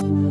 Bye.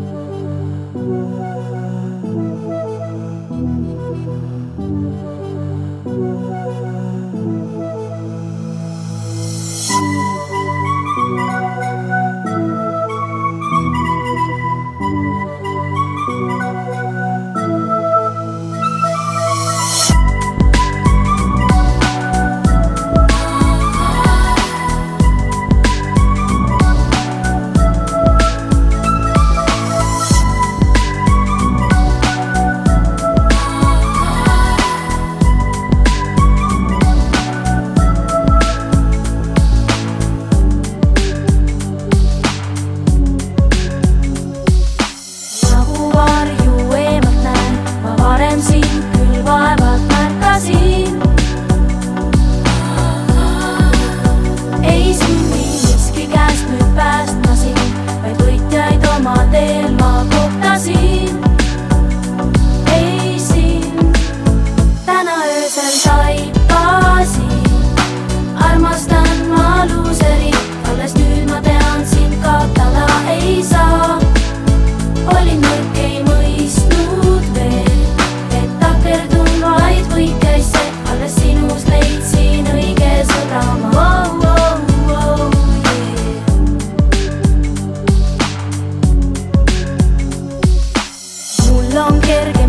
Don't que